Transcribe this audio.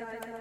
die, die, die.